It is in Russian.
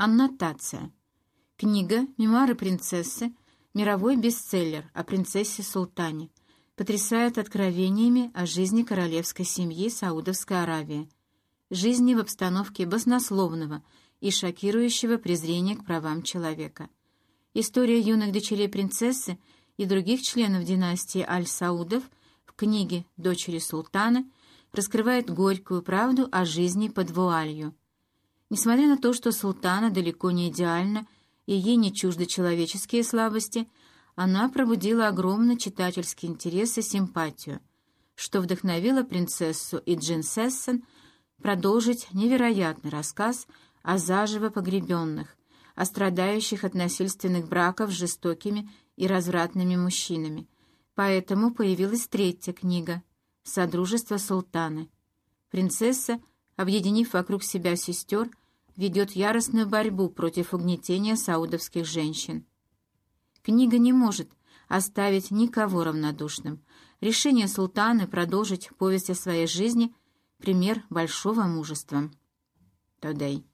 Аннотация. Книга «Мемуары принцессы» — мировой бестселлер о принцессе Султане, потрясает откровениями о жизни королевской семьи Саудовской Аравии, жизни в обстановке баснословного и шокирующего презрения к правам человека. История юных дочерей принцессы и других членов династии Аль-Саудов в книге «Дочери султана» раскрывает горькую правду о жизни под вуалью. Несмотря на то, что султана далеко не идеальна и ей не чужды человеческие слабости, она пробудила огромный читательский интерес и симпатию, что вдохновило принцессу и Джин Сессон продолжить невероятный рассказ о заживо погребенных, о страдающих от насильственных браков с жестокими и развратными мужчинами. Поэтому появилась третья книга «Содружество султаны». Принцесса, объединив вокруг себя сестер, ведет яростную борьбу против угнетения саудовских женщин. Книга не может оставить никого равнодушным. Решение султана продолжить повесть о своей жизни — пример большого мужества. Today.